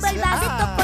Rompa el vasito